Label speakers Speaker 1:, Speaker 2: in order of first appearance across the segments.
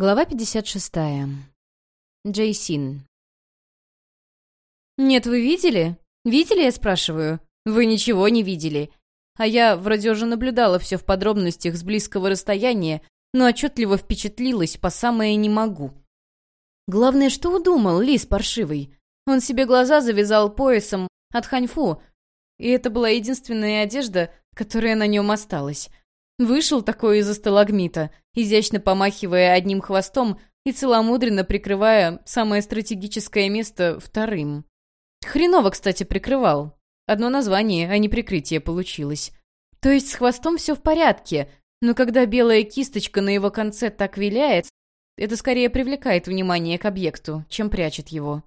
Speaker 1: Глава 56. Джейсин. «Нет, вы видели? Видели, я спрашиваю? Вы ничего не видели. А я вроде уже наблюдала все в подробностях с близкого расстояния, но отчетливо впечатлилась по самое не могу. Главное, что удумал лис паршивый. Он себе глаза завязал поясом от ханьфу, и это была единственная одежда, которая на нем осталась. Вышел такой из-за сталагмита, изящно помахивая одним хвостом и целомудренно прикрывая самое стратегическое место вторым. Хреново, кстати, прикрывал. Одно название, а не прикрытие получилось. То есть с хвостом все в порядке, но когда белая кисточка на его конце так виляет, это скорее привлекает внимание к объекту, чем прячет его.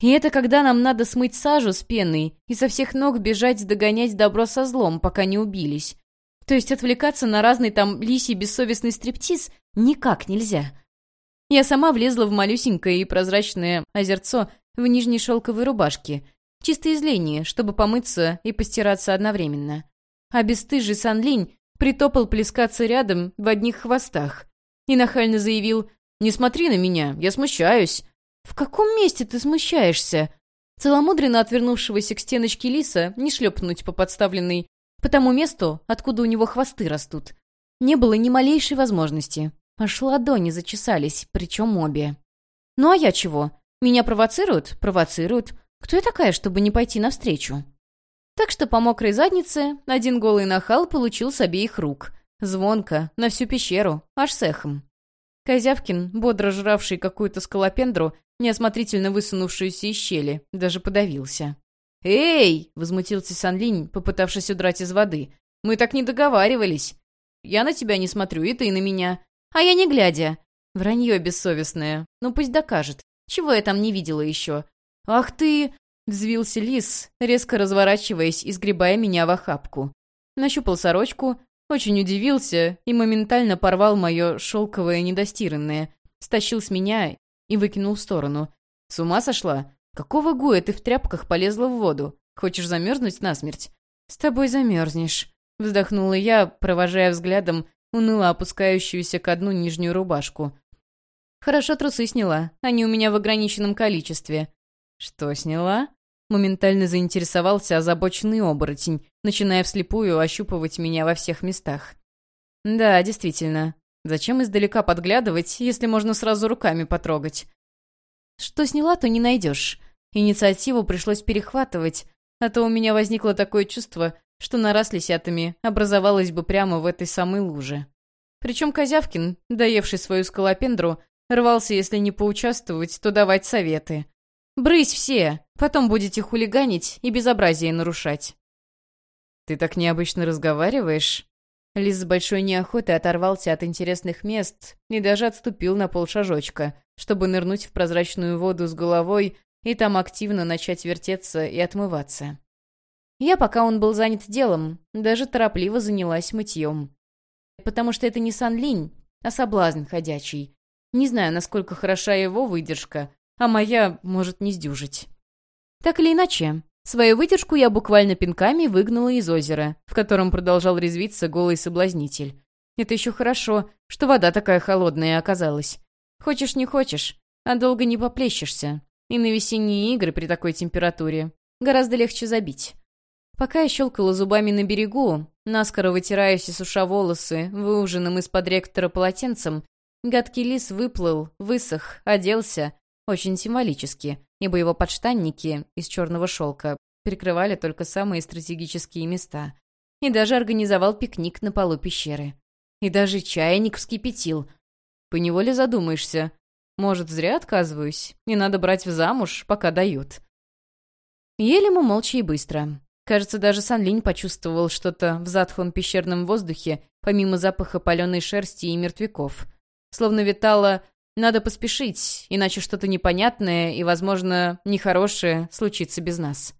Speaker 1: И это когда нам надо смыть сажу с пеной и со всех ног бежать догонять добро со злом, пока не убились. То есть отвлекаться на разный там лисий бессовестный стриптиз никак нельзя. Я сама влезла в малюсенькое и прозрачное озерцо в нижней шелковой рубашке. Чисто из лени, чтобы помыться и постираться одновременно. А бесстыжий Санлинь притопал плескаться рядом в одних хвостах. И нахально заявил «Не смотри на меня, я смущаюсь». «В каком месте ты смущаешься?» Целомудренно отвернувшегося к стеночке лиса не шлепнуть по подставленной по тому месту, откуда у него хвосты растут. Не было ни малейшей возможности. Аж ладони зачесались, причем обе. Ну а я чего? Меня провоцируют? Провоцируют. Кто я такая, чтобы не пойти навстречу? Так что по мокрой заднице один голый нахал получил с обеих рук. Звонко, на всю пещеру, аж с эхом. Козявкин, бодро жравший какую-то скалопендру, неосмотрительно высунувшуюся из щели, даже подавился. «Эй!» — возмутился Санлинь, попытавшись удрать из воды. «Мы так не договаривались. Я на тебя не смотрю, и ты на меня. А я не глядя. Вранье бессовестное. Ну пусть докажет. Чего я там не видела еще? Ах ты!» — взвился лис, резко разворачиваясь и сгребая меня в охапку. Нащупал сорочку, очень удивился и моментально порвал мое шелковое недостиранное, стащил с меня и выкинул в сторону. «С ума сошла? «Какого гуя ты в тряпках полезла в воду? Хочешь замерзнуть насмерть?» «С тобой замерзнешь», — вздохнула я, провожая взглядом уныло опускающуюся ко дну нижнюю рубашку. «Хорошо трусы сняла, они у меня в ограниченном количестве». «Что сняла?» Моментально заинтересовался озабоченный оборотень, начиная вслепую ощупывать меня во всех местах. «Да, действительно. Зачем издалека подглядывать, если можно сразу руками потрогать?» «Что сняла, то не найдешь. Инициативу пришлось перехватывать, а то у меня возникло такое чувство, что нора с образовалась бы прямо в этой самой луже. Причем Козявкин, доевший свою скалопендру, рвался, если не поучаствовать, то давать советы. «Брысь все! Потом будете хулиганить и безобразие нарушать». «Ты так необычно разговариваешь?» Лис с большой неохотой оторвался от интересных мест и даже отступил на полшажочка, чтобы нырнуть в прозрачную воду с головой и там активно начать вертеться и отмываться. Я, пока он был занят делом, даже торопливо занялась мытьем. Потому что это не Сан Линь, а соблазн ходячий. Не знаю, насколько хороша его выдержка, а моя может не сдюжить. Так или иначе, свою выдержку я буквально пинками выгнала из озера, в котором продолжал резвиться голый соблазнитель. Это еще хорошо, что вода такая холодная оказалась. Хочешь не хочешь, а долго не поплещешься. И на весенние игры при такой температуре гораздо легче забить. Пока я щелкала зубами на берегу, наскоро вытираясь и суша волосы, выуженным из-под ректора полотенцем, гадкий лис выплыл, высох, оделся, очень символически, ибо его подштанники из черного шелка прикрывали только самые стратегические места. И даже организовал пикник на полу пещеры. И даже чайник вскипятил. Поневоле задумаешься, может, зря отказываюсь, и надо брать в замуж, пока дают. Ели мы молча и быстро. Кажется, даже Санлинь почувствовал что-то в затхлом пещерном воздухе, помимо запаха паленой шерсти и мертвяков. Словно витало «надо поспешить, иначе что-то непонятное и, возможно, нехорошее случится без нас».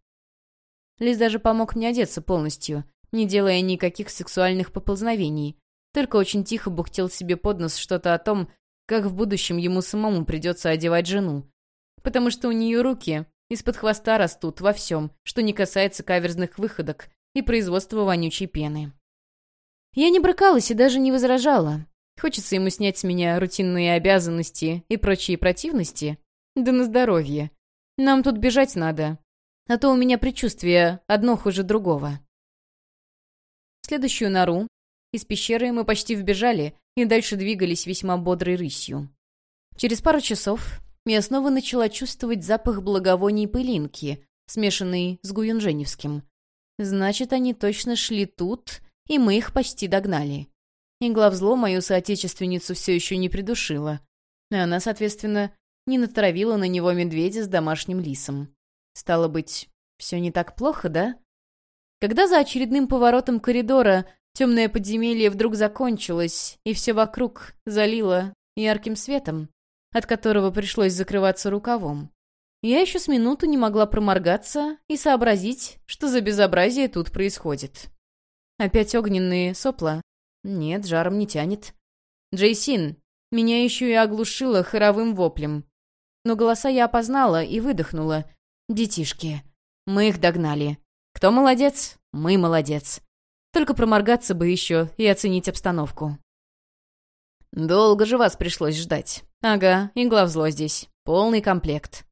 Speaker 1: Лис даже помог мне одеться полностью, не делая никаких сексуальных поползновений, только очень тихо бухтел себе под нос что-то о том, как в будущем ему самому придется одевать жену. Потому что у нее руки из-под хвоста растут во всем, что не касается каверзных выходок и производства вонючей пены. Я не брыкалась и даже не возражала. Хочется ему снять с меня рутинные обязанности и прочие противности? Да на здоровье. Нам тут бежать надо. А то у меня предчувствие одно хуже другого. В следующую нору из пещеры мы почти вбежали и дальше двигались весьма бодрой рысью. Через пару часов я снова начала чувствовать запах благовоний пылинки, смешанный с гуюнженевским. Значит, они точно шли тут, и мы их почти догнали. Игла в зло мою соотечественницу все еще не придушила. И она, соответственно, не натравила на него медведя с домашним лисом. Стало быть, все не так плохо, да? Когда за очередным поворотом коридора темное подземелье вдруг закончилось, и все вокруг залило ярким светом, от которого пришлось закрываться рукавом, я еще с минуту не могла проморгаться и сообразить, что за безобразие тут происходит. Опять огненные сопла, нет, жаром не тянет. Джейсин, меня еще и оглушило хоровым воплем. Но голоса я опознала и выдохнула. Детишки. Мы их догнали. Кто молодец? Мы молодец. Только проморгаться бы еще и оценить обстановку. Долго же вас пришлось ждать. Ага, игла в зло здесь. Полный комплект.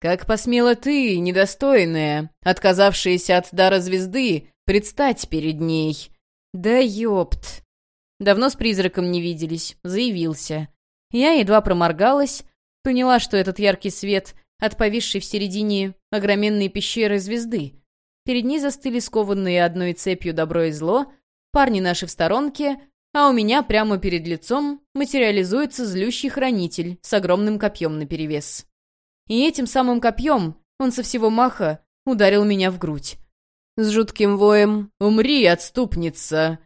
Speaker 1: Как посмела ты, недостойная, отказавшаяся от дара звезды, предстать перед ней, «Да ёпт!» Давно с призраком не виделись, заявился. Я едва проморгалась, поняла, что этот яркий свет от повисшей в середине огроменной пещеры звезды. Перед ней застыли скованные одной цепью добро и зло, парни наши в сторонке, а у меня прямо перед лицом материализуется злющий хранитель с огромным копьем наперевес. И этим самым копьем он со всего маха ударил меня в грудь с жутким воем «Умри, отступница!»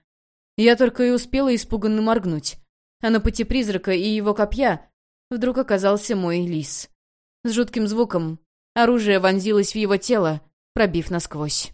Speaker 1: Я только и успела испуганно моргнуть. А на пути призрака и его копья вдруг оказался мой лис. С жутким звуком оружие вонзилось в его тело, пробив насквозь.